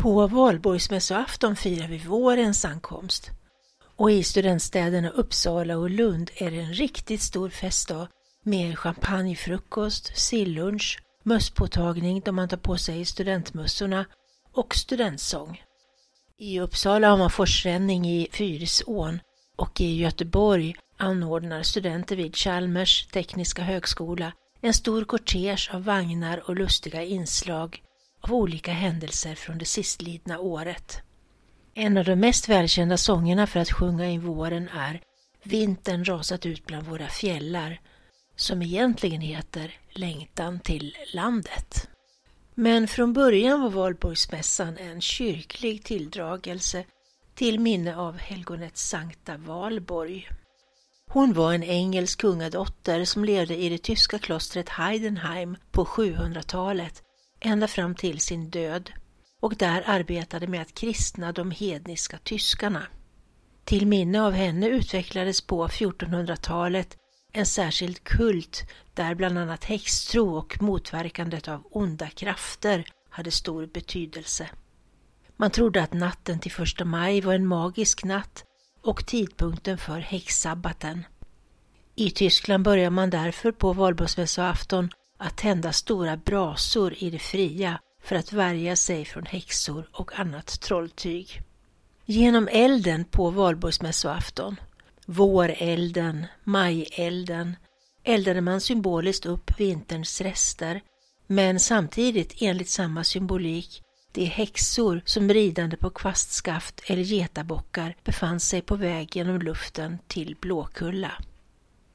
På valborgsmässoafton firar vi vårens ankomst. Och i studentstäderna Uppsala och Lund är det en riktigt stor festdag med champagnefrukost, sillunch, mösspåtagning då man tar på sig studentmössorna och studentsång. I Uppsala har man forsränning i Fyrisån och i Göteborg anordnar studenter vid Chalmers tekniska högskola en stor kortege av vagnar och lustiga inslag av olika händelser från det sistlidna året. En av de mest välkända sångerna för att sjunga in våren är Vintern rasat ut bland våra fjällar, som egentligen heter Längtan till landet. Men från början var Valborgsmässan en kyrklig tilldragelse till minne av helgonet Sankta Valborg. Hon var en engelsk kungadotter som levde i det tyska klostret Heidenheim på 700-talet ända fram till sin död och där arbetade med att kristna de hedniska tyskarna. Till minne av henne utvecklades på 1400-talet en särskild kult där bland annat häxtro och motverkandet av onda krafter hade stor betydelse. Man trodde att natten till första maj var en magisk natt och tidpunkten för häxsabbaten. I Tyskland börjar man därför på valborgsmässoafton att tända stora brasor i det fria för att värja sig från häxor och annat trolltyg. Genom elden på valborgsmässoafton, vårelden, majelden, eldade man symboliskt upp vinterns rester, men samtidigt enligt samma symbolik de häxor som ridande på kvastskaft eller getabockar befann sig på väg genom luften till Blåkulla.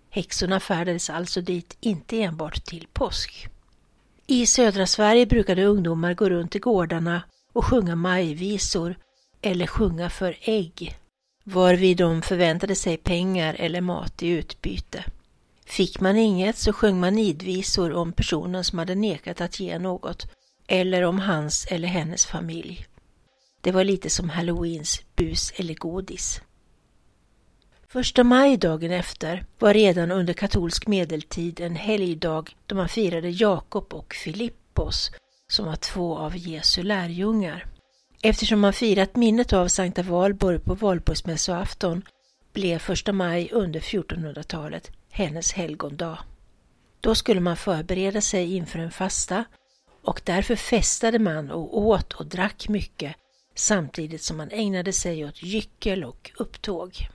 Häxorna färdades alltså dit inte enbart till påsk. I södra Sverige brukade ungdomar gå runt i gårdarna och sjunga majvisor eller sjunga för ägg, varvid de förväntade sig pengar eller mat i utbyte. Fick man inget så sjöng man nidvisor om personen som hade nekat att ge något eller om hans eller hennes familj. Det var lite som halloweens bus eller godis. Första maj dagen efter var redan under katolsk medeltid en helgdag då man firade Jakob och Filippos som var två av Jesu lärjungar. Eftersom man firat minnet av Sankta Valborg på valborgsmässoafton blev första maj under 1400-talet hennes helgondag. Då skulle man förbereda sig inför en fasta och därför festade man och åt och drack mycket samtidigt som man ägnade sig åt gyckel och upptåg.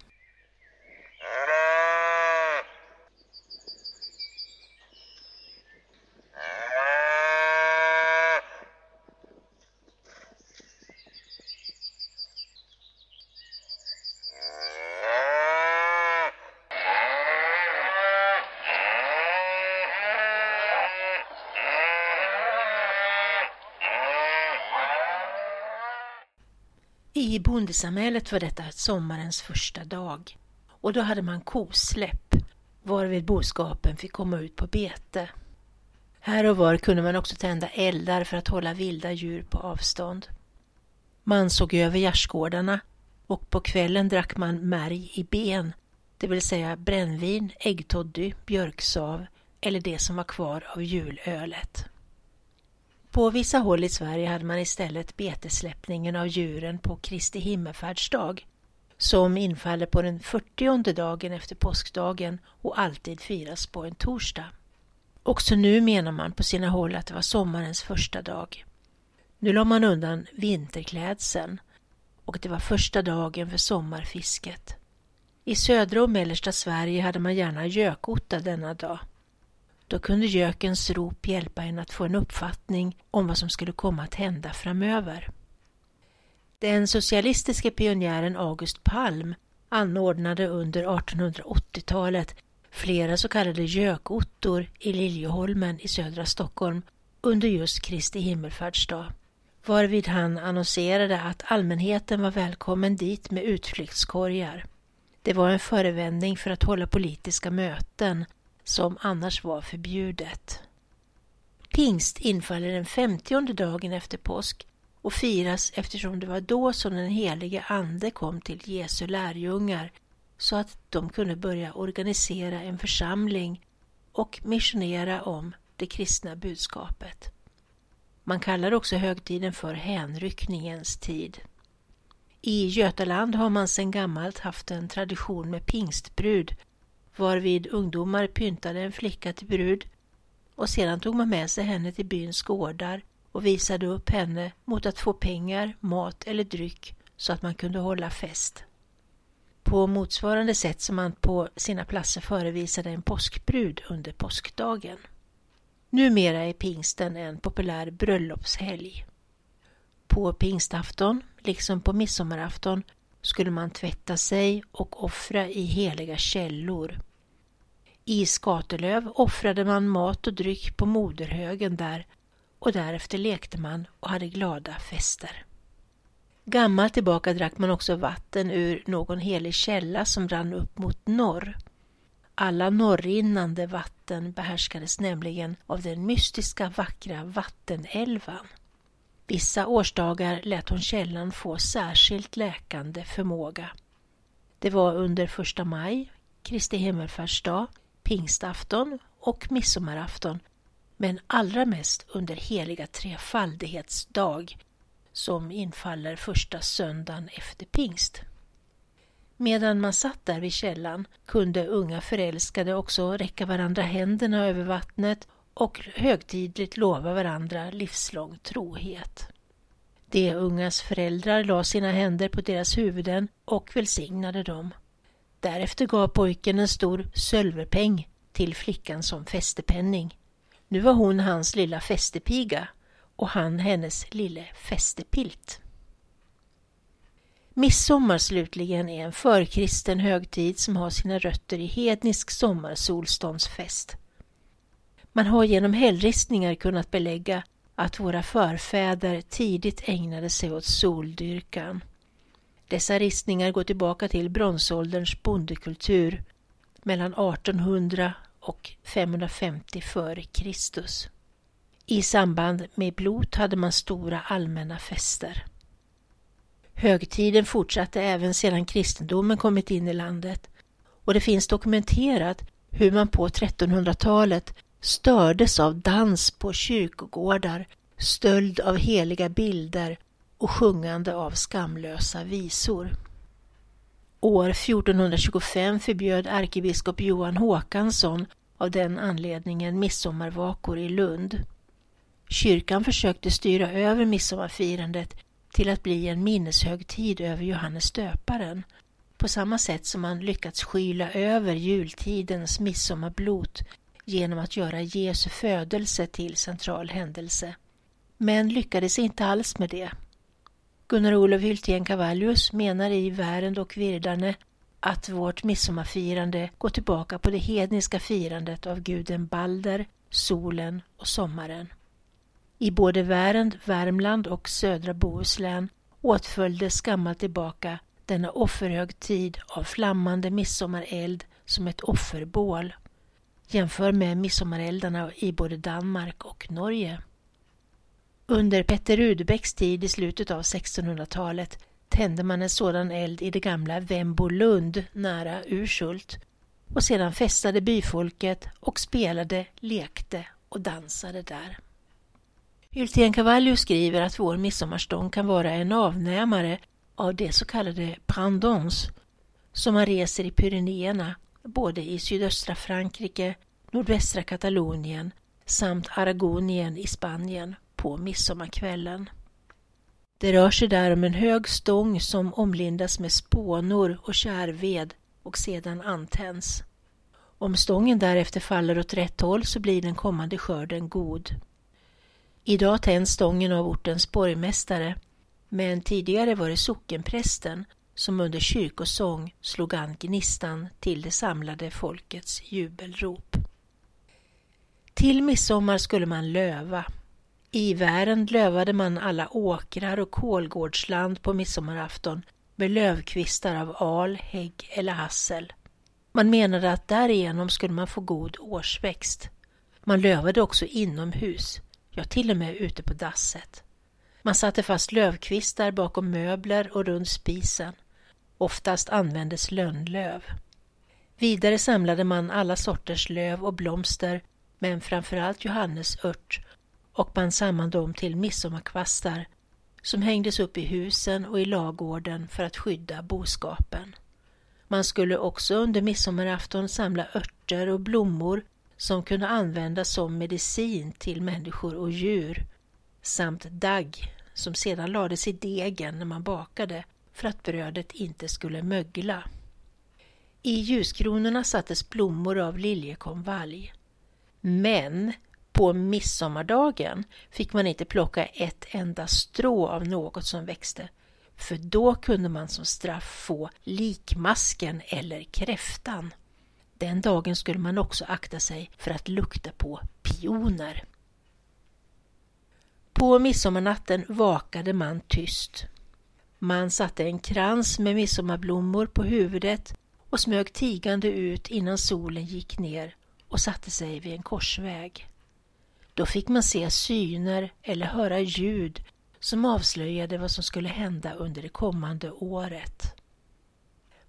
I bondesamhället var detta sommarens första dag och då hade man kosläpp varvid boskapen fick komma ut på bete. Här och var kunde man också tända eldar för att hålla vilda djur på avstånd. Man såg över gärdsgårdarna och på kvällen drack man märg i ben, det vill säga brännvin, äggtoddy, björksav eller det som var kvar av julölet. På vissa håll i Sverige hade man istället betesläppningen av djuren på Kristi himmelsfärdsdag som infaller på den fyrtionde dagen efter påskdagen och alltid firas på en torsdag. Också nu menar man på sina håll att det var sommarens första dag. Nu la man undan vinterklädseln och det var första dagen för sommarfisket. I södra och mellersta Sverige hade man gärna gökotta denna dag. Då kunde gökens rop hjälpa en att få en uppfattning om vad som skulle komma att hända framöver. Den socialistiske pionjären August Palm anordnade under 1880-talet flera så kallade gökottor i Liljeholmen i södra Stockholm under just Kristi himmelfärdsdag, varvid han annonserade att allmänheten var välkommen dit med utflyktskorgar. Det var en förevändning för att hålla politiska möten som annars var förbjudet. Pingst infaller den femtionde dagen efter påsk och firas eftersom det var då som den helige Ande kom till Jesu lärjungar så att de kunde börja organisera en församling och missionera om det kristna budskapet. Man kallar också högtiden för hänryckningens tid. I Götaland har man sedan gammalt haft en tradition med pingstbrud varvid ungdomar pyntade en flicka till brud och sedan tog man med sig henne till byns gårdar och visade upp henne mot att få pengar, mat eller dryck så att man kunde hålla fest. På motsvarande sätt som man på sina platser förevisade en påskbrud under påskdagen. Numera är pingsten en populär bröllopshelg. På pingstafton, liksom på midsommarafton, skulle man tvätta sig och offra i heliga källor. I Skatelöv offrade man mat och dryck på moderhögen där och därefter lekte man och hade glada fester. Gammalt tillbaka drack man också vatten ur någon helig källa som rann upp mot norr. Alla norrinnande vatten behärskades nämligen av den mystiska vackra vattenälvan. Vissa årsdagar lät hon källan få särskilt läkande förmåga. Det var under första maj, Kristi himmelfärdsdag, pingstafton och midsommarafton men allra mest under heliga trefaldighetsdag som infaller första söndagen efter pingst. Medan man satt där vid källan kunde unga förälskade också räcka varandra händerna över vattnet och högtidligt lova varandra livslång trohet. De ungas föräldrar la sina händer på deras huvuden och välsignade dem. Därefter gav pojken en stor sölverpeng till flickan som fästepenning. Nu var hon hans lilla fästepiga och han hennes lille fästepilt. Midsommar slutligen är en förkristen högtid som har sina rötter i hednisk sommarsolståndsfest. Man har genom hällristningar kunnat belägga att våra förfäder tidigt ägnade sig åt soldyrkan. Dessa ristningar går tillbaka till bronsålderns bondekultur mellan 1800 och 550 f.Kr. I samband med blot hade man stora allmänna fester. Högtiden fortsatte även sedan kristendomen kommit in i landet och det finns dokumenterat hur man på 1300-talet stördes av dans på kyrkogårdar, stöld av heliga bilder och sjungande av skamlösa visor. År 1425 förbjöd ärkebiskop Johan Håkansson av den anledningen midsommarvakor i Lund. Kyrkan försökte styra över midsommarfirandet till att bli en minneshögtid över Johannes döparen på samma sätt som man lyckats skyla över jultidens midsommarblot genom att göra Jesu födelse till central händelse. Men lyckades inte alls med det. Gunnar Olof Hyltén Cavallius menar i Värend och Virdane att vårt midsommarfirande går tillbaka på det hedniska firandet av guden Balder, solen och sommaren. I både Värend, Värmland och södra Bohuslän åtföljdes gammalt tillbaka denna offerhögtid av flammande midsommareld som ett offerbål. Jämför med midsommareldarna i både Danmark och Norge. Under Petter Rudebecks tid i slutet av 1600-talet tände man en sådan eld i det gamla Vembolund nära Urshult och sedan festade byfolket och spelade, lekte och dansade där. Hyltén-Cavallius skriver att vår midsommarstång kan vara en avnämare av det så kallade prandons som man reser i Pyrenéerna både i sydöstra Frankrike, nordvästra Katalonien samt Aragonien i Spanien på midsommarkvällen. Det rör sig där om en hög stång som omlindas med spånor och kärved och sedan antänds. Om stången därefter faller åt rätt håll så blir den kommande skörden god. Idag tänds stången av ortens borgmästare men tidigare var det sockenprästen som under kyrkosång slog an gnistan till det samlade folkets jubelrop. Till midsommar skulle man löva. I Värend lövade man alla åkrar och kolgårdsland på midsommarafton med lövkvistar av al, hägg eller hassel. Man menade att därigenom skulle man få god årsväxt. Man lövade också inomhus, ja till och med ute på dasset. Man satte fast lövkvistar bakom möbler och runt spisen. Oftast användes lönnlöv. Vidare samlade man alla sorters löv och blomster, men framförallt johannesört och band samman dem till midsommarkvastar som hängdes upp i husen och i lagården för att skydda boskapen. Man skulle också under midsommarafton samla örter och blommor som kunde användas som medicin till människor och djur samt dagg som sedan lades i degen när man bakade för att brödet inte skulle mögla. I ljuskronorna sattes blommor av liljekonvalj. Men på midsommardagen fick man inte plocka ett enda strå av något som växte, för då kunde man som straff få likmasken eller kräftan. Den dagen skulle man också akta sig för att lukta på pioner. På midsommarnatten vakade man tyst. Man satte en krans med midsommarblommor på huvudet och smög tigande ut innan solen gick ner och satte sig vid en korsväg. Då fick man se syner eller höra ljud som avslöjade vad som skulle hända under det kommande året.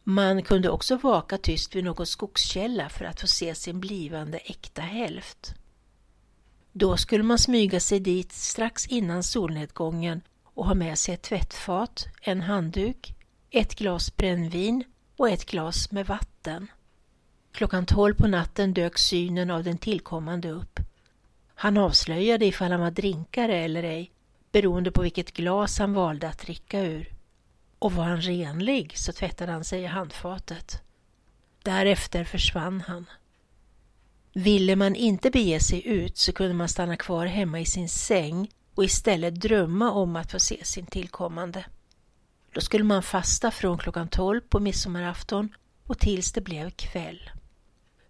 Man kunde också vaka tyst vid någon skogskälla för att få se sin blivande äkta hälft. Då skulle man smyga sig dit strax innan solnedgången och ha med sig ett tvättfat, en handduk, ett glas brännvin och ett glas med vatten. Klockan tolv på natten dök synen av den tillkommande upp. Han avslöjade ifall han var drinkare eller ej, beroende på vilket glas han valde att dricka ur. Och var han renlig så tvättade han sig i handfatet. Därefter försvann han. Ville man inte bege sig ut så kunde man stanna kvar hemma i sin säng och istället drömma om att få se sin tillkommande. Då skulle man fasta från klockan 12 på midsommarafton och tills det blev kväll.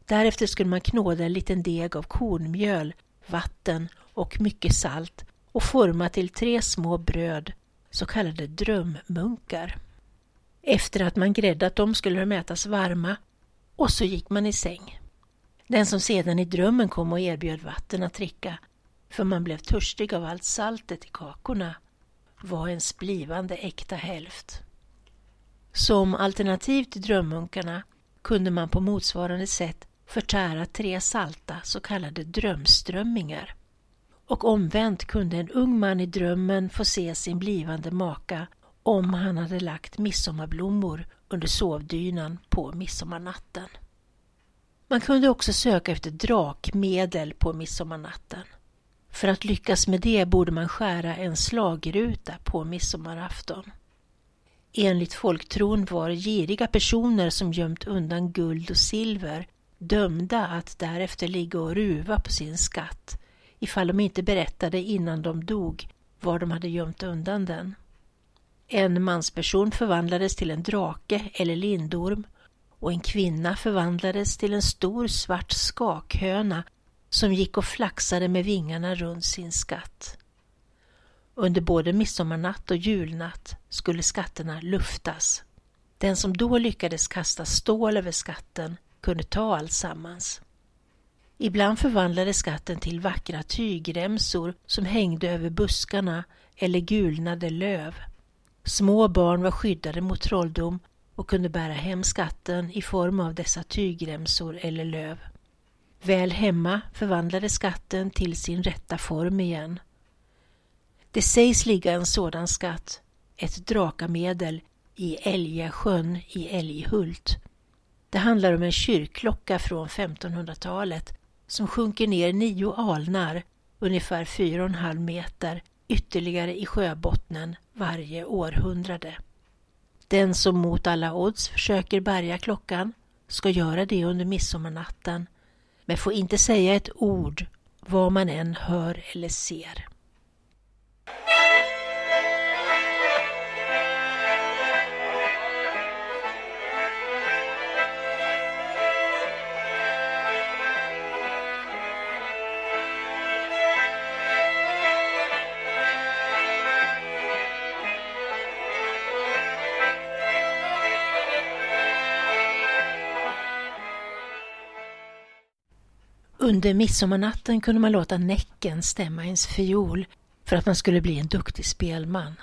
Därefter skulle man knåda en liten deg av kornmjöl, vatten och mycket salt och forma till tre små bröd, så kallade drömmunkar. Efter att man gräddat dem skulle de ätas varma och så gick man i säng. Den som sedan i drömmen kom och erbjöd vatten att dricka, för man blev törstig av allt saltet i kakorna, var ens blivande äkta hälft. Som alternativ till drömmunkarna kunde man på motsvarande sätt förtära tre salta så kallade drömströmmingar. Och omvänt kunde en ung man i drömmen få se sin blivande maka om han hade lagt midsommarblommor under sovdynan på midsommarnatten. Man kunde också söka efter drakmedel på midsommarnatten. För att lyckas med det borde man skära en slagruta på midsommarafton. Enligt folktron var giriga personer som gömt undan guld och silver dömda att därefter ligga och ruva på sin skatt ifall de inte berättade innan de dog var de hade gömt undan den. En mansperson förvandlades till en drake eller lindorm och en kvinna förvandlades till en stor svart skakhöna som gick och flaxade med vingarna runt sin skatt. Under både midsommarnatt och julnatt skulle skatterna luftas. Den som då lyckades kasta stål över skatten kunde ta alltsammans. Ibland förvandlades skatten till vackra tygremsor som hängde över buskarna eller gulnade löv. Små barn var skyddade mot trolldom och kunde bära hem skatten i form av dessa tygremsor eller löv. Väl hemma förvandlades skatten till sin rätta form igen. Det sägs ligga en sådan skatt, ett drakamedel, i Älgasjön i Älghult. Det handlar om en kyrkklocka från 1500-talet som sjunker ner nio alnar, ungefär 4,5 meter, ytterligare i sjöbottnen varje århundrade. Den som mot alla odds försöker bärga klockan ska göra det under midsommarnatten, men får inte säga ett ord vad man än hör eller ser. Under midsommarnatten kunde man låta Näcken stämma ens fiol för att man skulle bli en duktig spelman.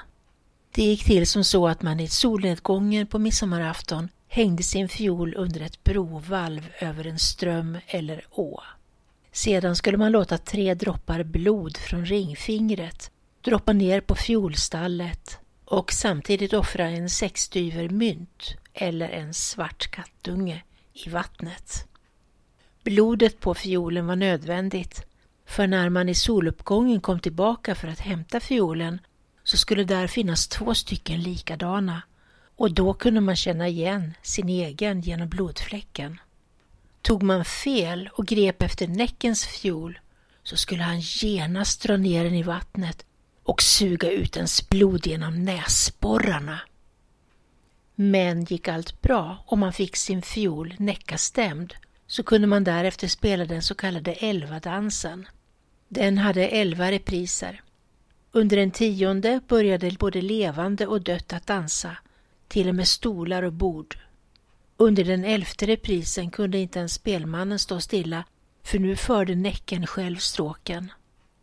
Det gick till som så att man i solnedgången på midsommarafton hängde sin fiol under ett brovalv över en ström eller å. Sedan skulle man låta tre droppar blod från ringfingret droppa ner på fiolstallet och samtidigt offra en sexstyver mynt eller en svart kattunge i vattnet. Blodet på fiolen var nödvändigt, för när man i soluppgången kom tillbaka för att hämta fiolen så skulle där finnas två stycken likadana och då kunde man känna igen sin egen genom blodfläcken. Tog man fel och grep efter Näckens fiol så skulle han genast dra ner den i vattnet och suga ut ens blod genom näsborrarna. Men gick allt bra och man fick sin fiol näckastämd så kunde man därefter spela den så kallade elvadansen. Den hade elva repriser. Under den tionde började både levande och dött att dansa, till och med stolar och bord. Under den elfte reprisen kunde inte ens spelmannen stå stilla, för nu förde Näcken själv stråken.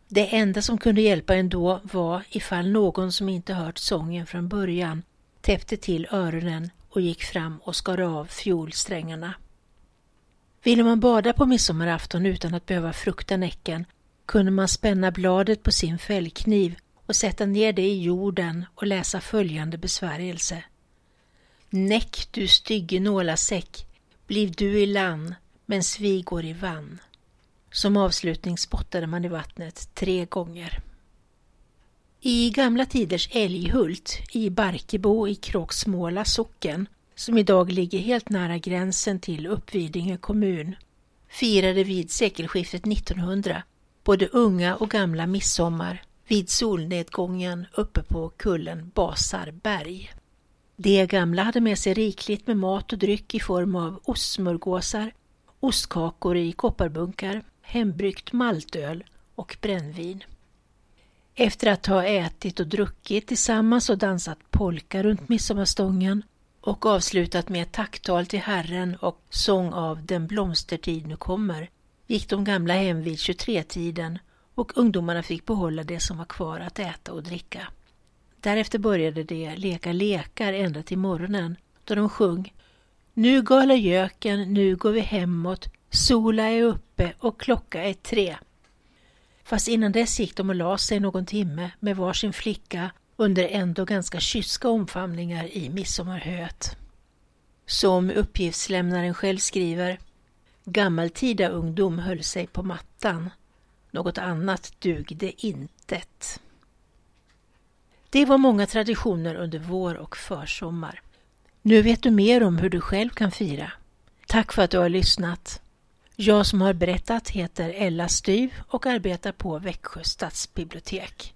Det enda som kunde hjälpa ändå var ifall någon som inte hört sången från början täppte till öronen och gick fram och skar av fiolsträngarna. Ville man bada på midsommarafton utan att behöva frukta näcken kunde man spänna bladet på sin fällkniv och sätta ner det i jorden och läsa följande besvärjelse. Näck du stygge nålasäck, bliv du i land, men vi går i vann. Som avslutning spottade man i vattnet tre gånger. I gamla tiders Älghult i Barkebo i Kråksmåla socken, som idag ligger helt nära gränsen till Uppvidinge kommun, firade vid sekelskiftet 1900 både unga och gamla midsommar vid solnedgången uppe på kullen Basarberg. De gamla hade med sig rikligt med mat och dryck i form av ostsmörgåsar, ostkakor i kopparbunkar, hembryggt maltöl och brännvin. Efter att ha ätit och druckit tillsammans och dansat polka runt midsommarstången och avslutat med ett tacktal till Herren och sång av Den blomstertid nu kommer gick de gamla hem vid 23-tiden och ungdomarna fick behålla det som var kvar att äta och dricka. Därefter började de leka lekar ända till morgonen då de sjöng Nu galar göken, nu går vi hemåt, sola är uppe och klocka är tre. Fast innan dess gick de och la sig någon timme med varsin flicka under ändå ganska kyska omfamningar i midsommarhöet. Som uppgiftslämnaren själv skriver Gammaltida ungdom höll sig på mattan. Något annat dugde intet. Det var många traditioner under vår och försommar. Nu vet du mer om hur du själv kan fira. Tack för att du har lyssnat. Jag som har berättat heter Ella Styv och arbetar på Växjö stadsbibliotek.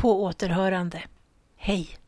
På återhörande. Hej!